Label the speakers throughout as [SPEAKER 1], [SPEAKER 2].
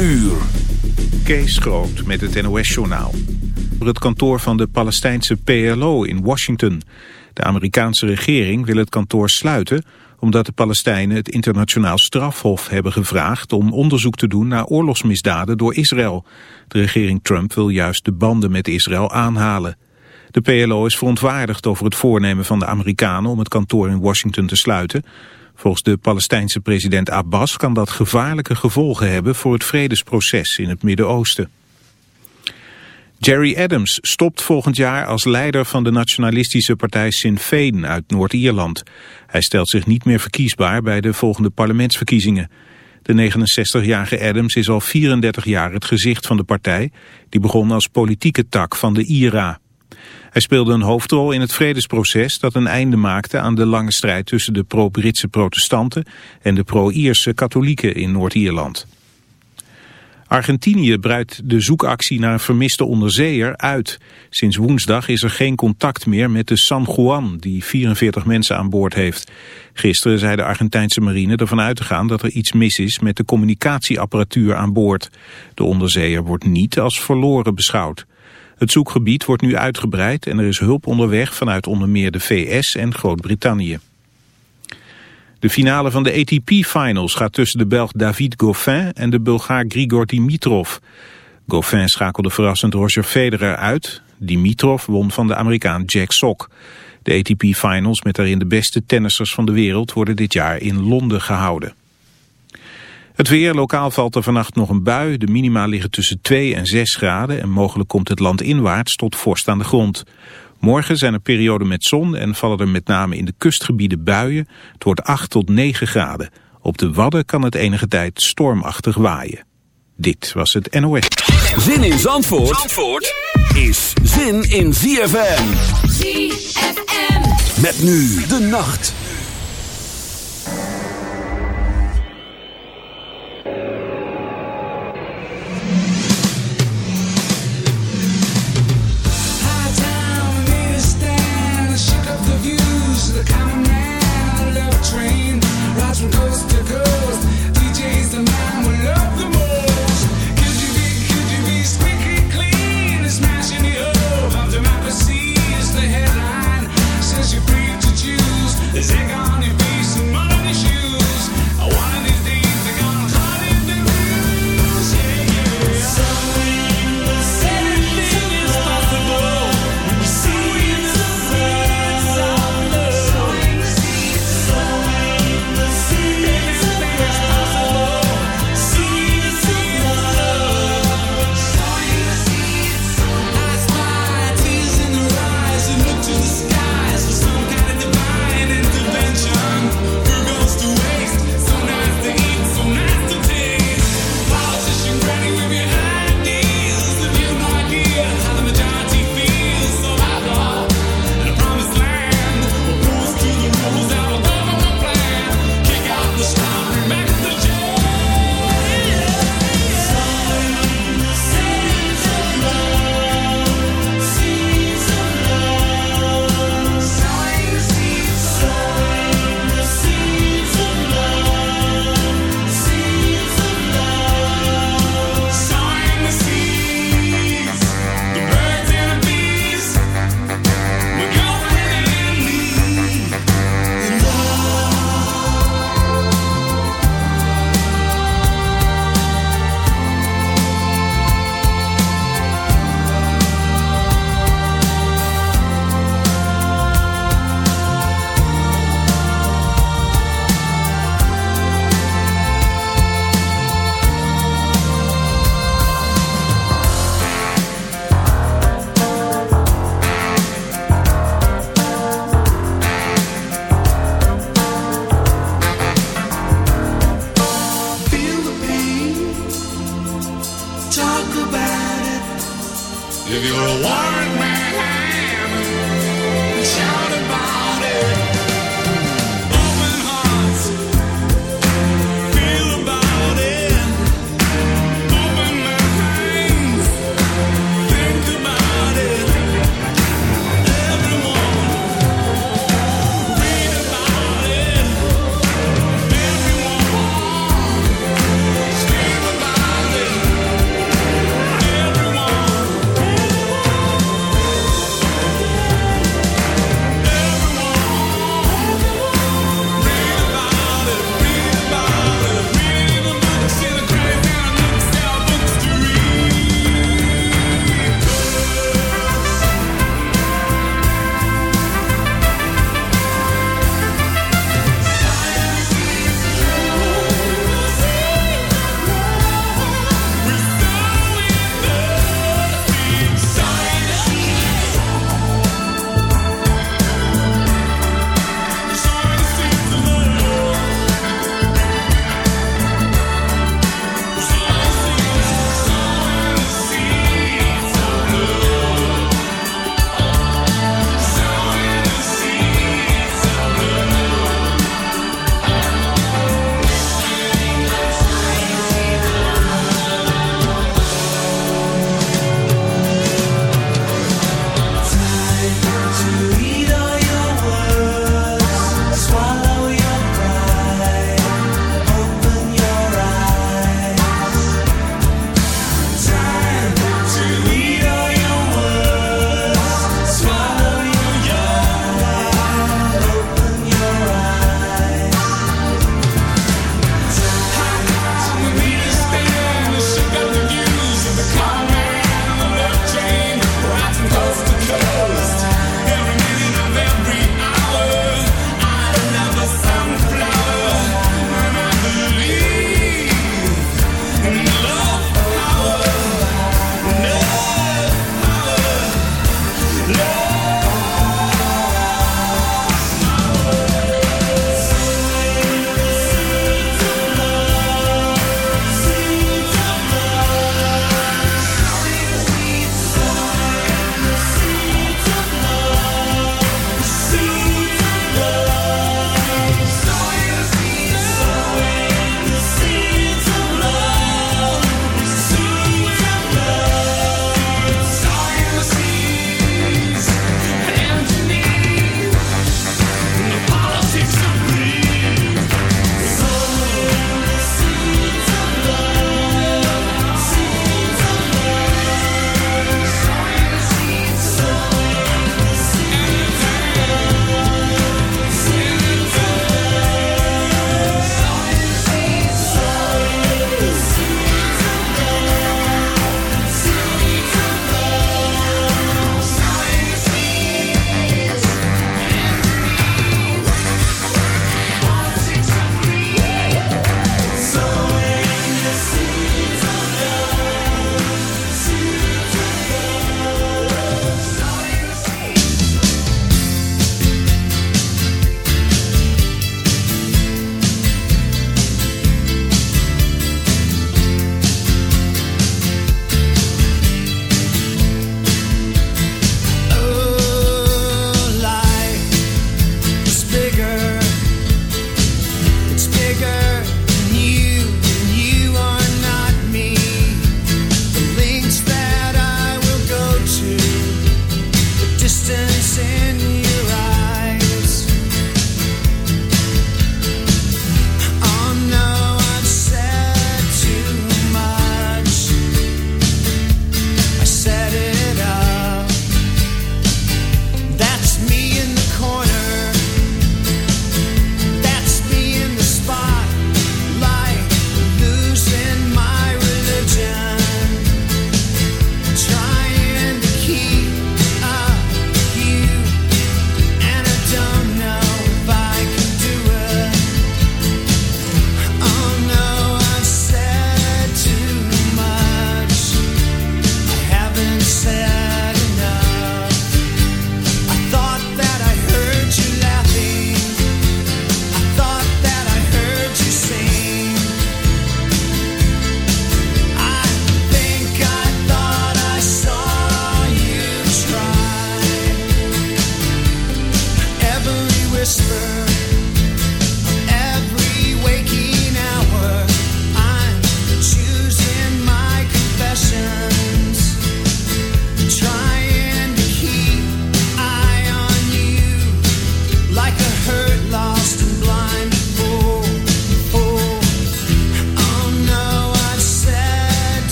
[SPEAKER 1] uur.
[SPEAKER 2] Kees Groot met het NOS-journaal. Het kantoor van de Palestijnse PLO in Washington. De Amerikaanse regering wil het kantoor sluiten... omdat de Palestijnen het internationaal strafhof hebben gevraagd... om onderzoek te doen naar oorlogsmisdaden door Israël. De regering Trump wil juist de banden met Israël aanhalen. De PLO is verontwaardigd over het voornemen van de Amerikanen... om het kantoor in Washington te sluiten... Volgens de Palestijnse president Abbas kan dat gevaarlijke gevolgen hebben voor het vredesproces in het Midden-Oosten. Jerry Adams stopt volgend jaar als leider van de nationalistische partij Sinn Féin uit Noord-Ierland. Hij stelt zich niet meer verkiesbaar bij de volgende parlementsverkiezingen. De 69-jarige Adams is al 34 jaar het gezicht van de partij. Die begon als politieke tak van de IRA. Hij speelde een hoofdrol in het vredesproces dat een einde maakte aan de lange strijd tussen de pro-Britse protestanten en de pro-Ierse katholieken in Noord-Ierland. Argentinië breidt de zoekactie naar een vermiste onderzeeër uit. Sinds woensdag is er geen contact meer met de San Juan, die 44 mensen aan boord heeft. Gisteren zei de Argentijnse marine ervan uit te gaan dat er iets mis is met de communicatieapparatuur aan boord. De onderzeeër wordt niet als verloren beschouwd. Het zoekgebied wordt nu uitgebreid en er is hulp onderweg vanuit onder meer de VS en Groot-Brittannië. De finale van de ATP Finals gaat tussen de Belg David Goffin en de Bulgaar Grigor Dimitrov. Goffin schakelde verrassend Roger Federer uit. Dimitrov won van de Amerikaan Jack Sock. De ATP Finals met daarin de beste tennissers van de wereld worden dit jaar in Londen gehouden. Het weer, lokaal valt er vannacht nog een bui. De minima liggen tussen 2 en 6 graden en mogelijk komt het land inwaarts tot vorst aan de grond. Morgen zijn er perioden met zon en vallen er met name in de kustgebieden buien. Het wordt 8 tot 9 graden. Op de Wadden kan het enige tijd stormachtig waaien. Dit was het NOS.
[SPEAKER 1] Zin in Zandvoort, Zandvoort is zin in ZFM. ZFM. Met nu de nacht.
[SPEAKER 3] to go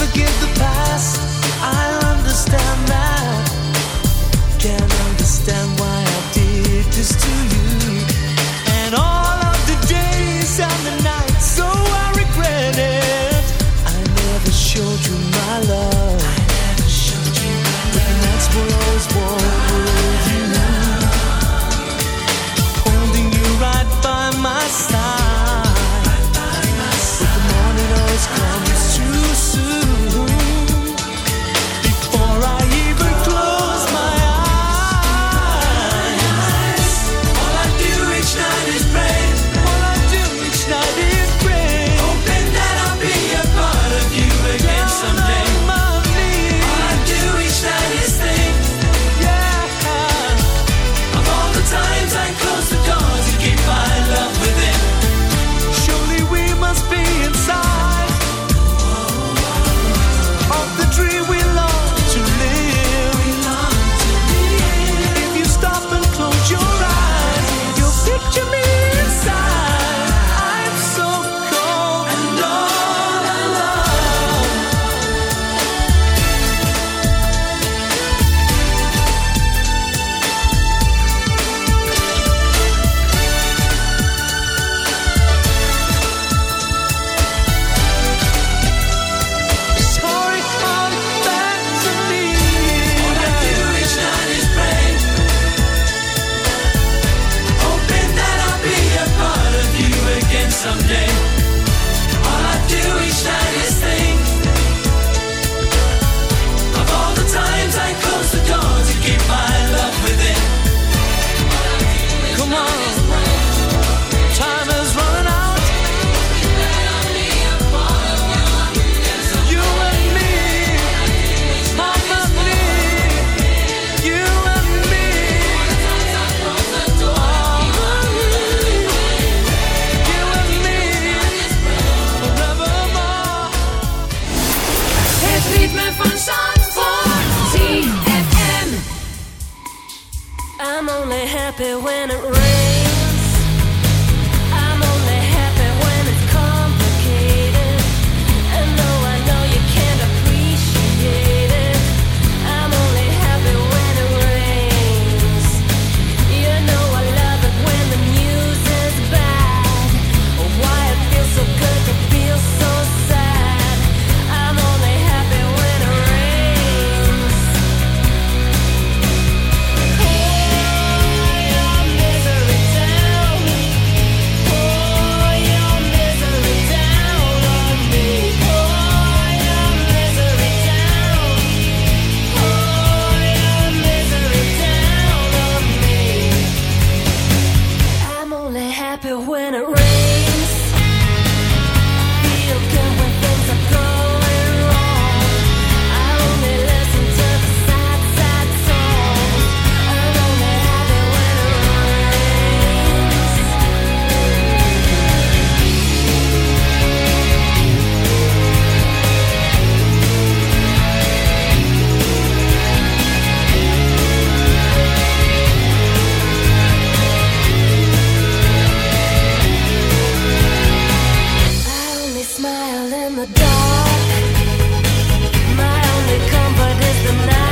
[SPEAKER 4] forgive the past. I understand that. Can't understand why I did this to you. My
[SPEAKER 3] only comfort is the
[SPEAKER 5] night.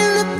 [SPEAKER 5] in the